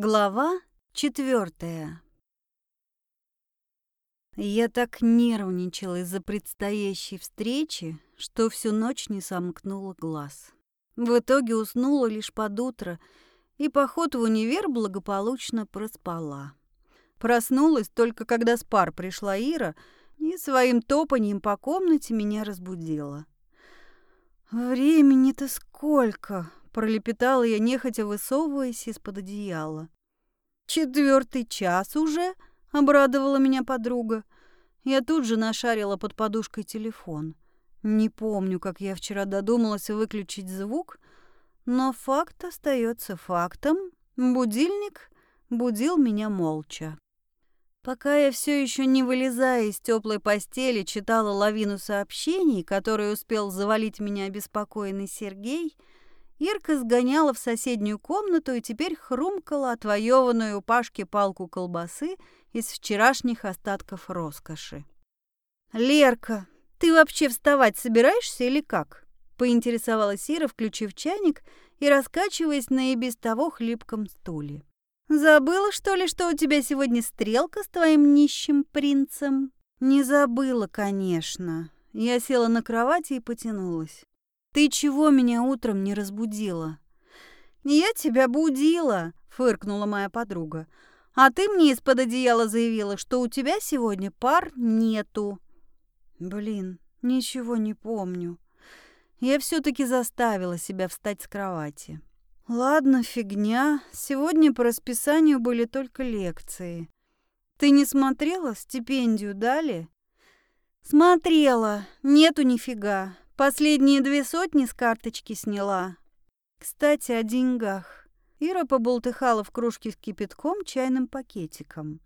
Глава четвертая. Я так нервничала из-за предстоящей встречи, что всю ночь не сомкнула глаз. В итоге уснула лишь под утро и поход в универ благополучно проспала. Проснулась только когда с пар пришла Ира и своим топанием по комнате меня разбудила. «Времени-то сколько!» Пролепетала я, нехотя высовываясь из-под одеяла. «Четвертый час уже?» — обрадовала меня подруга. Я тут же нашарила под подушкой телефон. Не помню, как я вчера додумалась выключить звук, но факт остается фактом. Будильник будил меня молча. Пока я все еще не вылезая из теплой постели, читала лавину сообщений, которые успел завалить меня обеспокоенный Сергей — Ирка сгоняла в соседнюю комнату и теперь хрумкала отвоеванную у Пашки палку колбасы из вчерашних остатков роскоши. «Лерка, ты вообще вставать собираешься или как?» — поинтересовалась Ира, включив чайник и раскачиваясь на и без того хлипком стуле. «Забыла, что ли, что у тебя сегодня стрелка с твоим нищим принцем?» «Не забыла, конечно». Я села на кровати и потянулась. Ты чего меня утром не разбудила? Я тебя будила, фыркнула моя подруга. А ты мне из-под одеяла заявила, что у тебя сегодня пар нету. Блин, ничего не помню. Я все-таки заставила себя встать с кровати. Ладно, фигня. Сегодня по расписанию были только лекции. Ты не смотрела? Стипендию дали? Смотрела. Нету нифига. Последние две сотни с карточки сняла. Кстати, о деньгах. Ира поболтыхала в кружке с кипятком чайным пакетиком.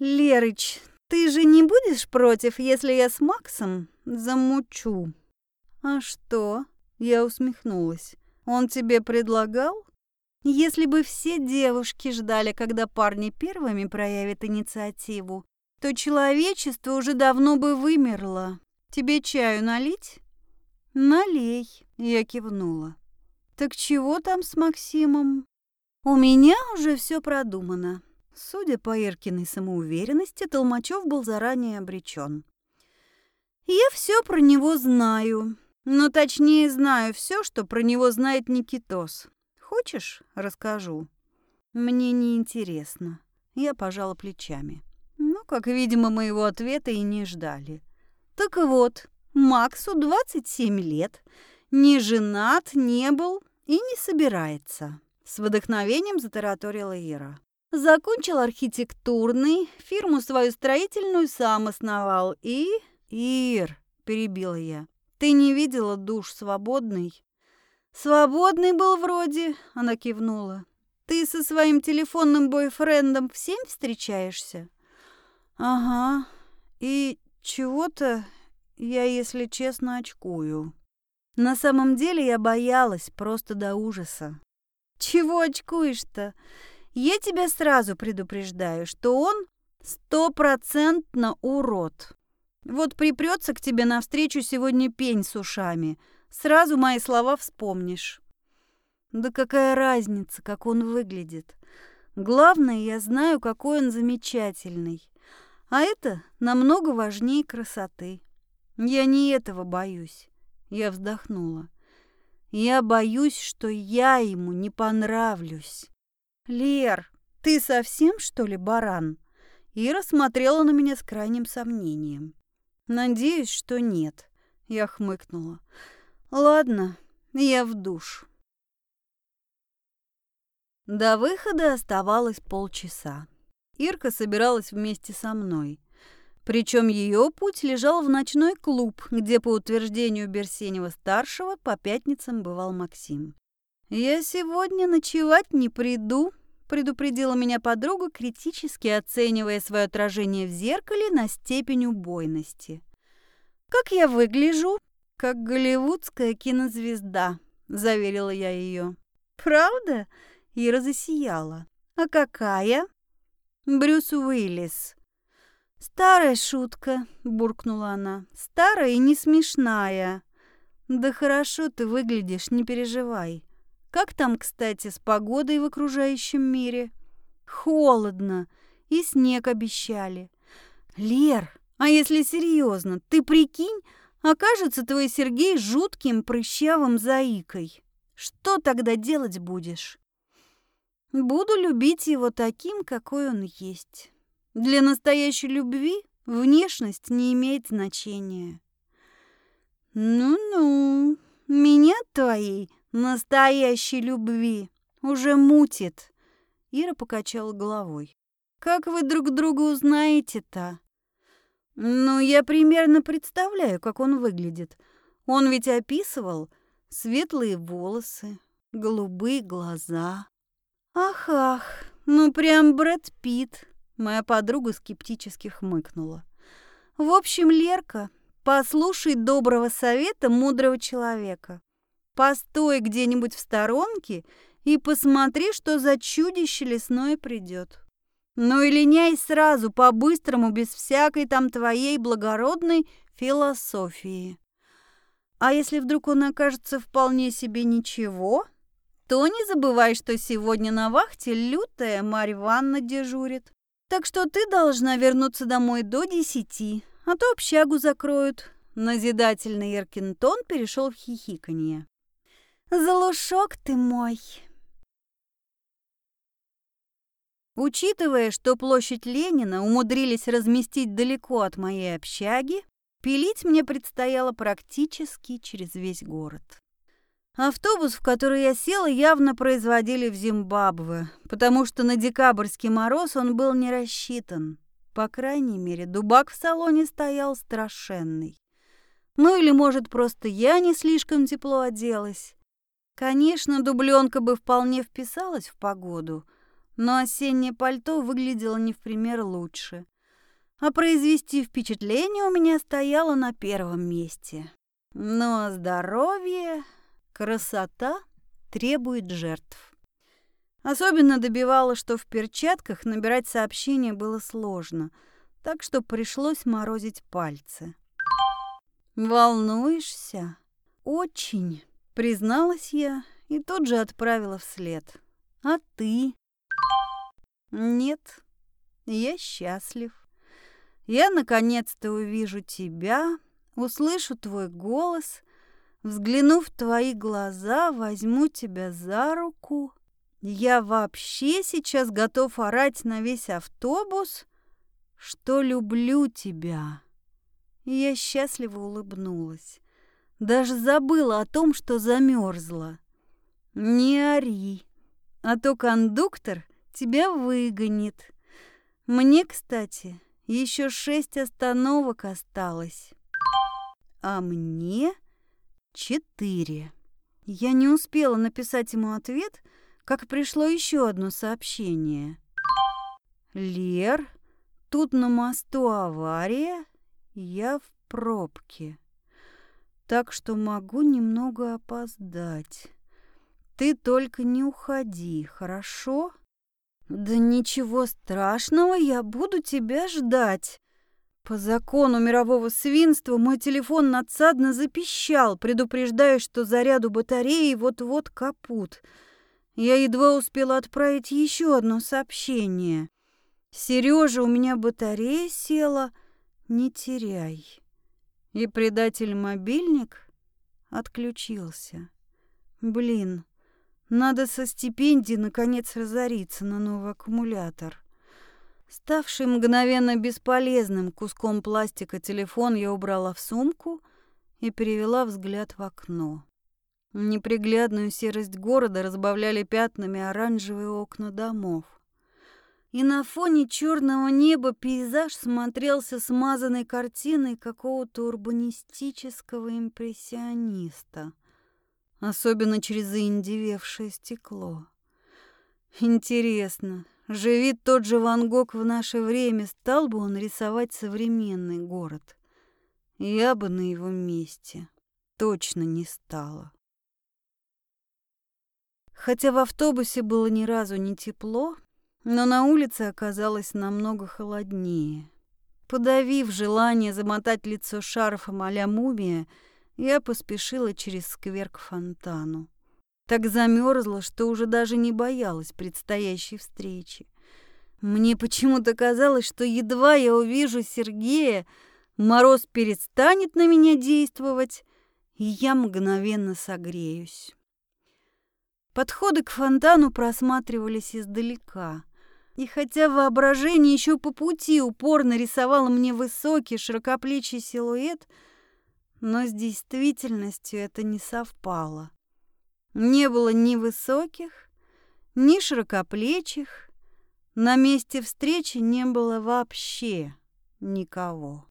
«Лерыч, ты же не будешь против, если я с Максом замучу?» «А что?» — я усмехнулась. «Он тебе предлагал?» «Если бы все девушки ждали, когда парни первыми проявят инициативу, то человечество уже давно бы вымерло. Тебе чаю налить?» «Налей», — я кивнула. «Так чего там с Максимом?» «У меня уже все продумано». Судя по Иркиной самоуверенности, Толмачев был заранее обречен. «Я все про него знаю, но точнее знаю все, что про него знает Никитос. Хочешь, расскажу?» «Мне не интересно. Я пожала плечами. Ну, как видимо, моего ответа и не ждали. «Так вот, Максу 27 лет, не женат, не был и не собирается. С вдохновением затараторила Ира. Закончил архитектурный, фирму свою строительную сам основал и... Ир, перебила я, ты не видела душ свободный? Свободный был вроде, она кивнула. Ты со своим телефонным бойфрендом всем встречаешься? Ага. И чего-то я, если честно, очкую. На самом деле я боялась просто до ужаса. Чего очкуешь-то? Я тебя сразу предупреждаю, что он стопроцентно урод. Вот припрется к тебе навстречу сегодня пень с ушами. Сразу мои слова вспомнишь. Да какая разница, как он выглядит. Главное, я знаю, какой он замечательный. А это намного важнее красоты. Я не этого боюсь. Я вздохнула. Я боюсь, что я ему не понравлюсь. Лер, ты совсем, что ли, баран? Ира смотрела на меня с крайним сомнением. Надеюсь, что нет. Я хмыкнула. Ладно, я в душ. До выхода оставалось полчаса. Ирка собиралась вместе со мной. Причем ее путь лежал в ночной клуб, где, по утверждению Берсенева-старшего, по пятницам бывал Максим. «Я сегодня ночевать не приду», — предупредила меня подруга, критически оценивая свое отражение в зеркале на степень убойности. «Как я выгляжу?» «Как голливудская кинозвезда», — заверила я ее. «Правда?» — Ира засияла. «А какая?» «Брюс Уиллис», «Старая шутка», — буркнула она. «Старая и не смешная». «Да хорошо ты выглядишь, не переживай. Как там, кстати, с погодой в окружающем мире?» Холодно. И снег обещали. Лер, а если серьезно, ты прикинь, окажется твой Сергей жутким прыщавым заикой. Что тогда делать будешь? Буду любить его таким, какой он есть. Для настоящей любви внешность не имеет значения. Ну-ну, меня твоей настоящей любви уже мутит. Ира покачала головой. Как вы друг друга узнаете-то? Ну, я примерно представляю, как он выглядит. Он ведь описывал светлые волосы, голубые глаза. Ах-ах, ну прям Брэд Питт. Моя подруга скептически хмыкнула. В общем, Лерка, послушай доброго совета мудрого человека. Постой где-нибудь в сторонке и посмотри, что за чудище лесное придет. Ну и линяй сразу, по-быстрому, без всякой там твоей благородной философии. А если вдруг он окажется вполне себе ничего, то не забывай, что сегодня на вахте лютая Марья Ивановна дежурит. Так что ты должна вернуться домой до десяти, а то общагу закроют. Назидательный Иркин тон перешел в хихиканье. «Залушок ты мой!» Учитывая, что площадь Ленина умудрились разместить далеко от моей общаги, пилить мне предстояло практически через весь город. Автобус, в который я села, явно производили в Зимбабве, потому что на декабрьский мороз он был не рассчитан. По крайней мере, дубак в салоне стоял страшенный. Ну или, может, просто я не слишком тепло оделась. Конечно, дубленка бы вполне вписалась в погоду — но осеннее пальто выглядело не в пример лучше. А произвести впечатление у меня стояло на первом месте. Но здоровье, красота требует жертв. Особенно добивало, что в перчатках набирать сообщения было сложно, так что пришлось морозить пальцы. «Волнуешься?» «Очень», — призналась я и тут же отправила вслед. «А ты?» Нет, я счастлив. Я наконец-то увижу тебя, услышу твой голос, взгляну в твои глаза, возьму тебя за руку. Я вообще сейчас готов орать на весь автобус, что люблю тебя. Я счастливо улыбнулась. Даже забыла о том, что замерзла. Не ори, а то кондуктор тебя выгонит. Мне, кстати, еще шесть остановок осталось. А мне четыре. Я не успела написать ему ответ, как пришло еще одно сообщение. «Лер, тут на мосту авария, я в пробке, так что могу немного опоздать. Ты только не уходи, хорошо?» «Да ничего страшного, я буду тебя ждать». По закону мирового свинства мой телефон надсадно запищал, предупреждая, что заряду батареи вот-вот капут. Я едва успела отправить еще одно сообщение. «Сережа, у меня батарея села, не теряй». И предатель-мобильник отключился. Блин, надо со стипендии наконец разориться на новый аккумулятор. Ставший мгновенно бесполезным куском пластика телефон я убрала в сумку и перевела взгляд в окно. Неприглядную серость города разбавляли пятнами оранжевые окна домов. И на фоне черного неба пейзаж смотрелся смазанной картиной какого-то урбанистического импрессиониста — особенно через заиндевевшее стекло. Интересно, живи тот же Ван Гог в наше время, стал бы он рисовать современный город? Я бы на его месте точно не стала. Хотя в автобусе было ни разу не тепло, но на улице оказалось намного холоднее. Подавив желание замотать лицо шарфом а мумия, я поспешила через сквер к фонтану. Так замерзла, что уже даже не боялась предстоящей встречи. Мне почему-то казалось, что едва я увижу Сергея, мороз перестанет на меня действовать, и я мгновенно согреюсь. Подходы к фонтану просматривались издалека. И хотя воображение еще по пути упорно рисовало мне высокий широкоплечий силуэт, но с действительностью это не совпало. Не было ни высоких, ни широкоплечих, на месте встречи не было вообще никого.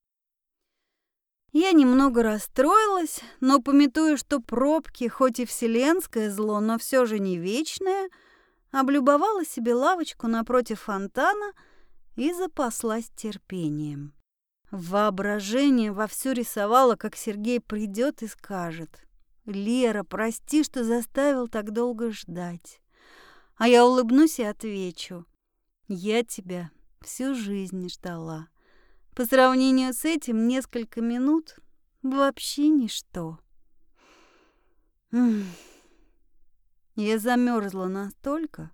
Я немного расстроилась, но, пометуя, что пробки, хоть и вселенское зло, но все же не вечное, облюбовала себе лавочку напротив фонтана и запаслась терпением. Воображение вовсю рисовало, как Сергей придет и скажет. «Лера, прости, что заставил так долго ждать». А я улыбнусь и отвечу. «Я тебя всю жизнь ждала». По сравнению с этим несколько минут вообще ничто. Я замерзла настолько,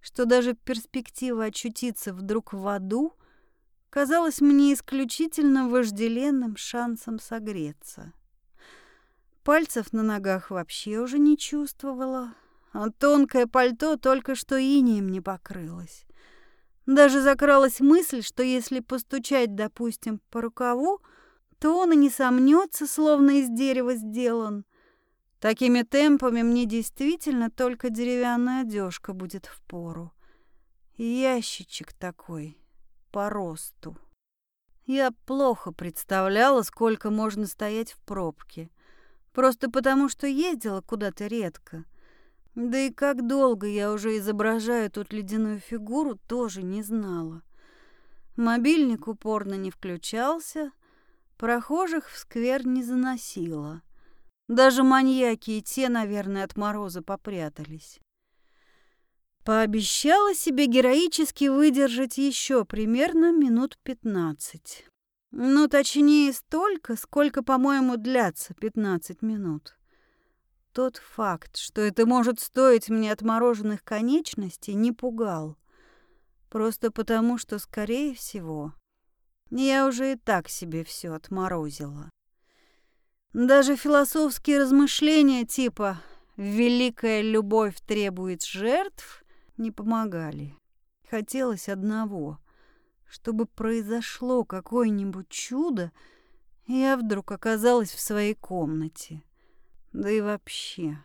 что даже перспектива очутиться вдруг в аду казалась мне исключительно вожделенным шансом согреться. Пальцев на ногах вообще уже не чувствовала, а тонкое пальто только что инеем не покрылось. Даже закралась мысль, что если постучать, допустим, по рукаву, то он и не сомнется, словно из дерева сделан. Такими темпами мне действительно только деревянная одежка будет в пору. Ящичек такой, по росту. Я плохо представляла, сколько можно стоять в пробке. Просто потому, что ездила куда-то редко — да и как долго я уже изображаю тут ледяную фигуру, тоже не знала. Мобильник упорно не включался, прохожих в сквер не заносило. Даже маньяки и те, наверное, от мороза попрятались. Пообещала себе героически выдержать еще примерно минут пятнадцать. Ну, точнее, столько, сколько, по-моему, длятся пятнадцать минут. Тот факт, что это может стоить мне отмороженных конечностей, не пугал. Просто потому, что, скорее всего, я уже и так себе все отморозила. Даже философские размышления типа «великая любовь требует жертв» не помогали. Хотелось одного, чтобы произошло какое-нибудь чудо, я вдруг оказалась в своей комнате. Да и вообще,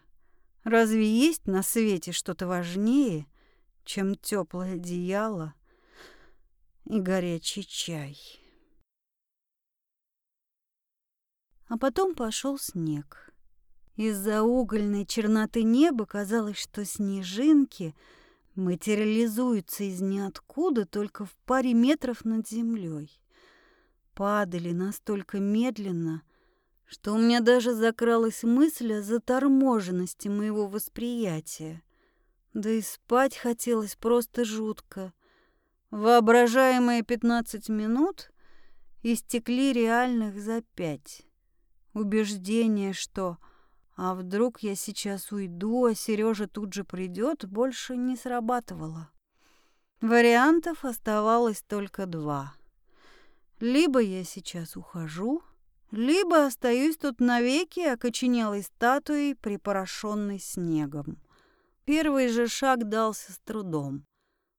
разве есть на свете что-то важнее, чем теплое одеяло и горячий чай? А потом пошел снег. Из-за угольной черноты неба казалось, что снежинки материализуются из ниоткуда только в паре метров над землей. Падали настолько медленно, что у меня даже закралась мысль о заторможенности моего восприятия. Да и спать хотелось просто жутко. Воображаемые пятнадцать минут истекли реальных за пять. Убеждение, что «а вдруг я сейчас уйду, а Сережа тут же придет», больше не срабатывало. Вариантов оставалось только два. Либо я сейчас ухожу, либо остаюсь тут навеки окоченелой статуей, припорошенной снегом. Первый же шаг дался с трудом.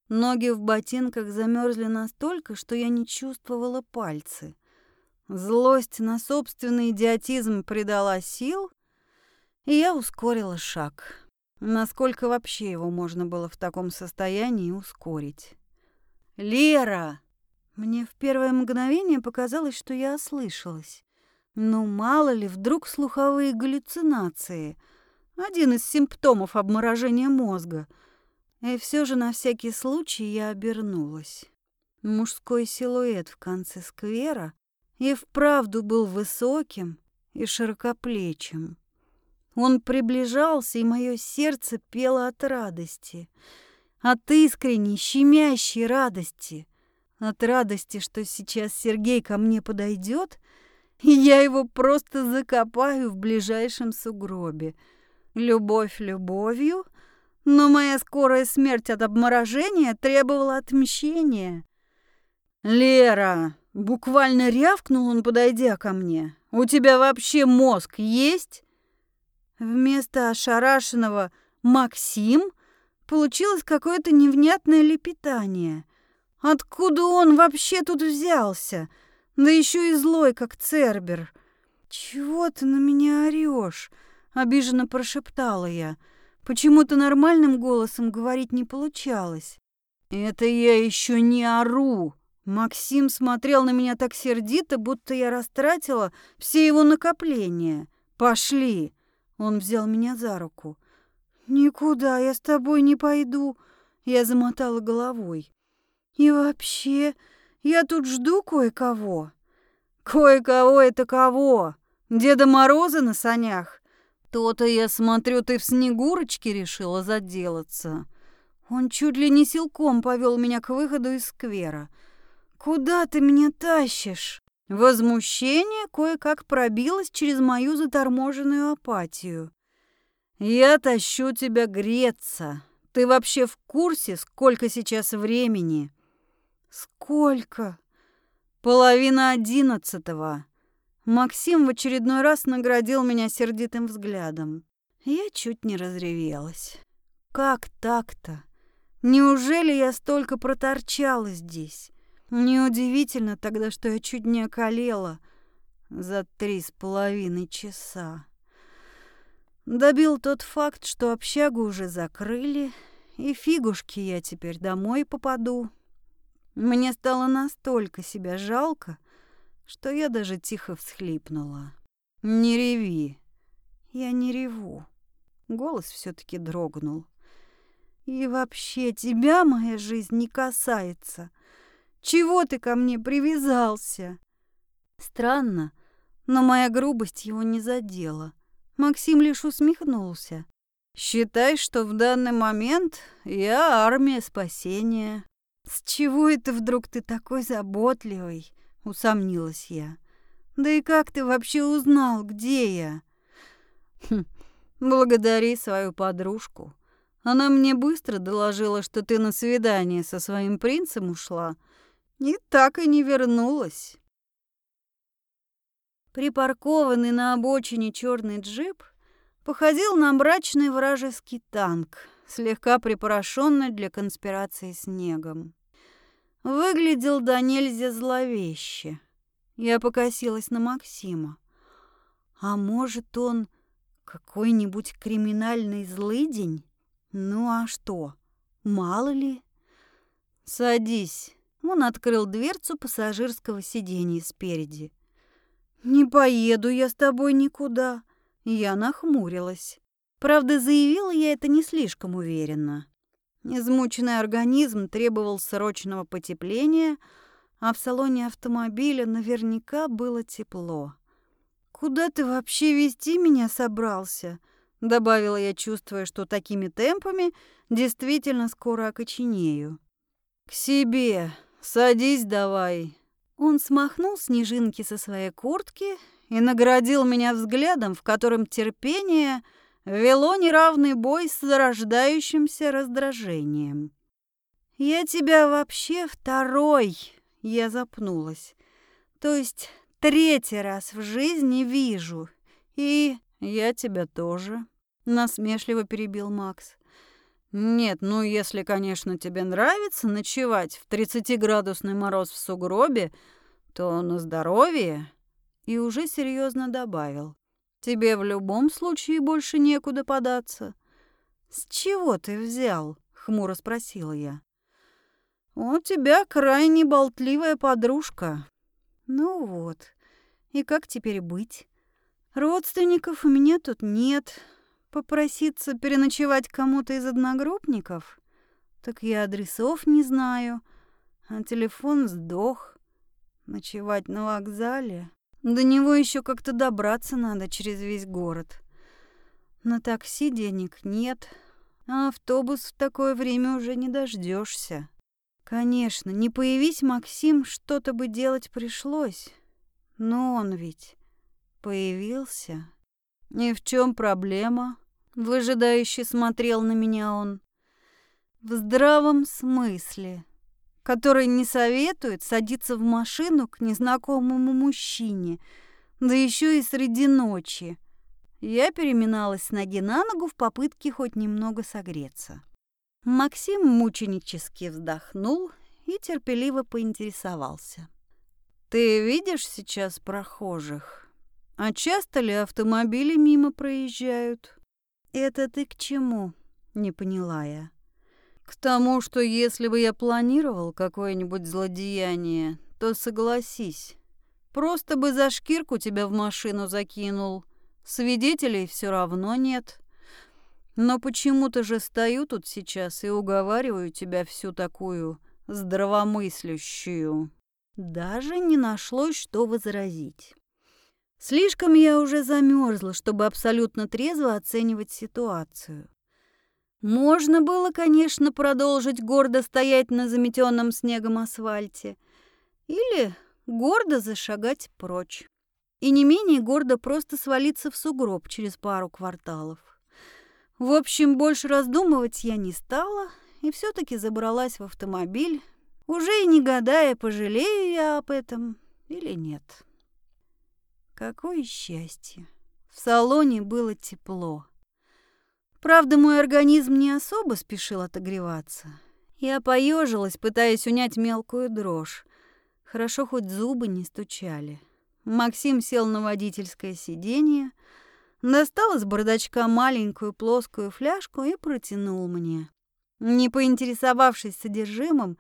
Ноги в ботинках замерзли настолько, что я не чувствовала пальцы. Злость на собственный идиотизм придала сил, и я ускорила шаг. Насколько вообще его можно было в таком состоянии ускорить? «Лера!» Мне в первое мгновение показалось, что я ослышалась. Ну, мало ли, вдруг слуховые галлюцинации. Один из симптомов обморожения мозга. И все же на всякий случай я обернулась. Мужской силуэт в конце сквера и вправду был высоким и широкоплечим. Он приближался, и мое сердце пело от радости. От искренней, щемящей радости. От радости, что сейчас Сергей ко мне подойдет — и я его просто закопаю в ближайшем сугробе. Любовь любовью, но моя скорая смерть от обморожения требовала отмщения. «Лера!» — буквально рявкнул он, подойдя ко мне. «У тебя вообще мозг есть?» Вместо ошарашенного «Максим» получилось какое-то невнятное лепетание. Откуда он вообще тут взялся? Да еще и злой, как Цербер. «Чего ты на меня орешь? обиженно прошептала я. Почему-то нормальным голосом говорить не получалось. «Это я еще не ору!» Максим смотрел на меня так сердито, будто я растратила все его накопления. «Пошли!» Он взял меня за руку. «Никуда я с тобой не пойду!» Я замотала головой. «И вообще, я тут жду кое-кого». «Кое-кого это кого? Деда Мороза на санях? То-то, я смотрю, ты в Снегурочке решила заделаться». Он чуть ли не силком повел меня к выходу из сквера. «Куда ты меня тащишь?» Возмущение кое-как пробилось через мою заторможенную апатию. «Я тащу тебя греться. Ты вообще в курсе, сколько сейчас времени?» «Сколько?» «Половина одиннадцатого». Максим в очередной раз наградил меня сердитым взглядом. Я чуть не разревелась. «Как так-то? Неужели я столько проторчала здесь?» Неудивительно тогда, что я чуть не околела за три с половиной часа. Добил тот факт, что общагу уже закрыли, и фигушки я теперь домой попаду. Мне стало настолько себя жалко, что я даже тихо всхлипнула. «Не реви!» «Я не реву». Голос все таки дрогнул. «И вообще тебя моя жизнь не касается. Чего ты ко мне привязался?» Странно, но моя грубость его не задела. Максим лишь усмехнулся. «Считай, что в данный момент я армия спасения». «С чего это вдруг ты такой заботливый?» — усомнилась я. «Да и как ты вообще узнал, где я?» хм, «Благодари свою подружку. Она мне быстро доложила, что ты на свидание со своим принцем ушла, и так и не вернулась. Припаркованный на обочине черный джип походил на мрачный вражеский танк, слегка припорошенный для конспирации снегом. Выглядел до нельзя зловеще. Я покосилась на Максима. А может, он какой-нибудь криминальный злыдень? Ну а что, мало ли? Садись. Он открыл дверцу пассажирского сиденья спереди. «Не поеду я с тобой никуда». Я нахмурилась. Правда, заявила я это не слишком уверенно. Измученный организм требовал срочного потепления, а в салоне автомобиля наверняка было тепло. «Куда ты вообще вести меня собрался?» Добавила я, чувствуя, что такими темпами действительно скоро окоченею. «К себе», «Садись давай». Он смахнул снежинки со своей куртки и наградил меня взглядом, в котором терпение вело неравный бой с зарождающимся раздражением. «Я тебя вообще второй», — я запнулась, «то есть третий раз в жизни вижу, и я тебя тоже», — насмешливо перебил Макс. Нет, ну если, конечно, тебе нравится ночевать в 30-градусный мороз в сугробе, то на здоровье. И уже серьезно добавил. Тебе в любом случае больше некуда податься. С чего ты взял? Хмуро спросила я. У тебя крайне болтливая подружка. Ну вот. И как теперь быть? Родственников у меня тут нет, Попроситься переночевать кому-то из одногруппников? Так я адресов не знаю, а телефон сдох. Ночевать на вокзале? До него еще как-то добраться надо через весь город. На такси денег нет, а автобус в такое время уже не дождешься. Конечно, не появись Максим, что-то бы делать пришлось. Но он ведь появился. И в чем проблема? Выжидающе смотрел на меня он. В здравом смысле, который не советует садиться в машину к незнакомому мужчине, да еще и среди ночи. Я переминалась с ноги на ногу в попытке хоть немного согреться. Максим мученически вздохнул и терпеливо поинтересовался. «Ты видишь сейчас прохожих? А часто ли автомобили мимо проезжают?» «Это ты к чему?» — не поняла я. «К тому, что если бы я планировал какое-нибудь злодеяние, то согласись, просто бы за шкирку тебя в машину закинул. Свидетелей все равно нет. Но почему-то же стою тут сейчас и уговариваю тебя всю такую здравомыслящую». Даже не нашлось, что возразить. Слишком я уже замерзла, чтобы абсолютно трезво оценивать ситуацию. Можно было, конечно, продолжить гордо стоять на заметенном снегом асфальте или гордо зашагать прочь. И не менее гордо просто свалиться в сугроб через пару кварталов. В общем, больше раздумывать я не стала и все таки забралась в автомобиль, уже и не гадая, пожалею я об этом или нет. Какое счастье! В салоне было тепло. Правда, мой организм не особо спешил отогреваться. Я поежилась, пытаясь унять мелкую дрожь. Хорошо, хоть зубы не стучали. Максим сел на водительское сиденье, достал из бардачка маленькую плоскую фляжку и протянул мне. Не поинтересовавшись содержимым,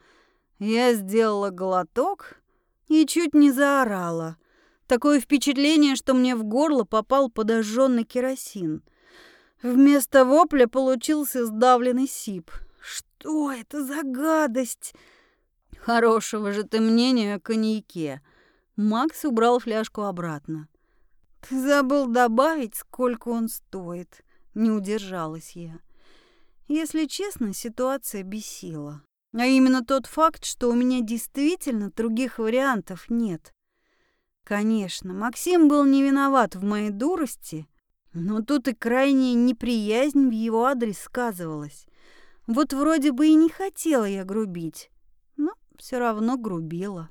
я сделала глоток и чуть не заорала. Такое впечатление, что мне в горло попал подожженный керосин. Вместо вопля получился сдавленный сип. Что это за гадость? Хорошего же ты мнения о коньяке. Макс убрал фляжку обратно. Ты забыл добавить, сколько он стоит. Не удержалась я. Если честно, ситуация бесила. А именно тот факт, что у меня действительно других вариантов нет. Конечно, Максим был не виноват в моей дурости, но тут и крайняя неприязнь в его адрес сказывалась. Вот вроде бы и не хотела я грубить, но все равно грубила.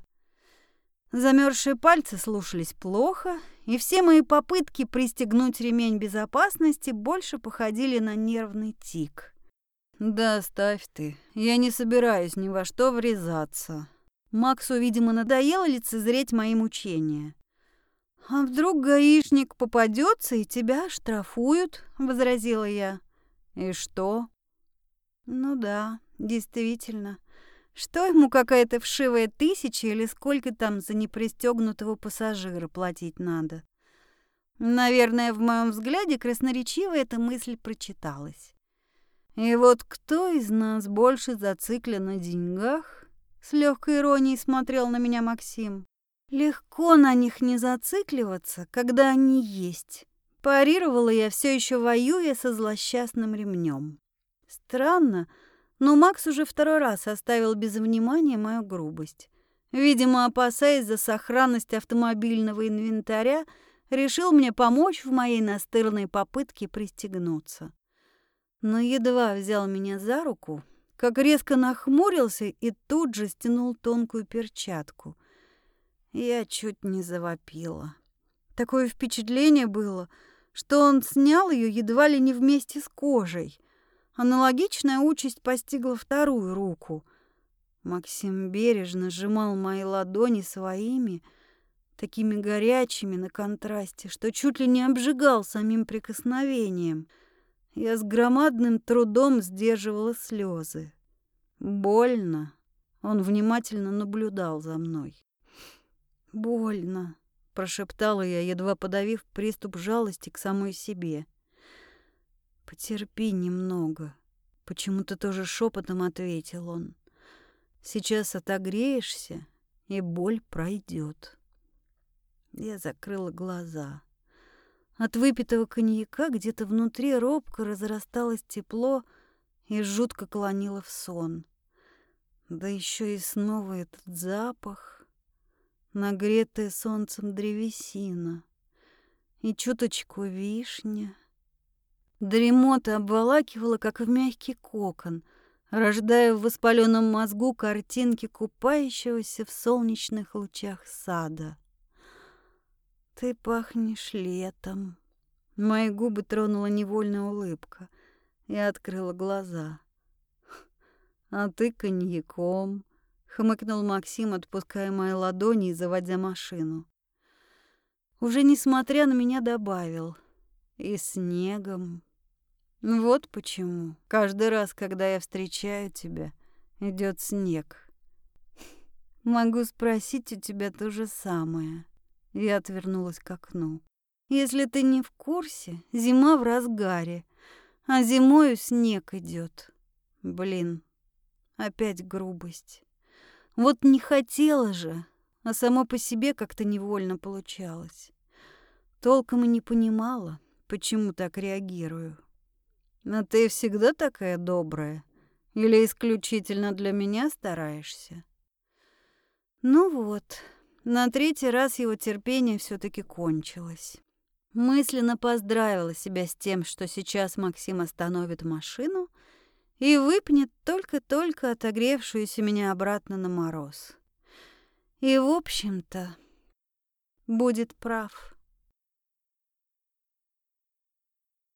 Замерзшие пальцы слушались плохо, и все мои попытки пристегнуть ремень безопасности больше походили на нервный тик. «Да оставь ты, я не собираюсь ни во что врезаться», Максу, видимо, надоело лицезреть мои мучения. «А вдруг гаишник попадется и тебя штрафуют?» — возразила я. «И что?» «Ну да, действительно. Что ему какая-то вшивая тысяча или сколько там за непристегнутого пассажира платить надо?» Наверное, в моем взгляде красноречиво эта мысль прочиталась. И вот кто из нас больше зациклен на деньгах, с легкой иронией смотрел на меня Максим. Легко на них не зацикливаться, когда они есть. Парировала я все еще воюя со злосчастным ремнем. Странно, но Макс уже второй раз оставил без внимания мою грубость. Видимо, опасаясь за сохранность автомобильного инвентаря, решил мне помочь в моей настырной попытке пристегнуться. Но едва взял меня за руку, как резко нахмурился и тут же стянул тонкую перчатку. Я чуть не завопила. Такое впечатление было, что он снял ее едва ли не вместе с кожей. Аналогичная участь постигла вторую руку. Максим бережно сжимал мои ладони своими, такими горячими на контрасте, что чуть ли не обжигал самим прикосновением — я с громадным трудом сдерживала слезы. Больно. Он внимательно наблюдал за мной. «Больно», — прошептала я, едва подавив приступ жалости к самой себе. «Потерпи немного», — почему-то тоже шепотом ответил он. «Сейчас отогреешься, и боль пройдет». Я закрыла глаза. От выпитого коньяка где-то внутри робко разрасталось тепло и жутко клонило в сон. Да еще и снова этот запах, нагретая солнцем древесина и чуточку вишня. Дремота обволакивала, как в мягкий кокон, рождая в воспаленном мозгу картинки купающегося в солнечных лучах сада. «Ты пахнешь летом». Мои губы тронула невольная улыбка. Я открыла глаза. «А ты коньяком», — хмыкнул Максим, отпуская мои ладони и заводя машину. Уже несмотря на меня добавил. «И снегом». Вот почему каждый раз, когда я встречаю тебя, идет снег. Могу спросить у тебя то же самое. Я отвернулась к окну. Если ты не в курсе, зима в разгаре, а зимою снег идет. Блин, опять грубость. Вот не хотела же, а само по себе как-то невольно получалось. Толком и не понимала, почему так реагирую. Но ты всегда такая добрая? Или исключительно для меня стараешься? Ну вот, на третий раз его терпение все таки кончилось. Мысленно поздравила себя с тем, что сейчас Максим остановит машину и выпнет только-только отогревшуюся меня обратно на мороз. И, в общем-то, будет прав.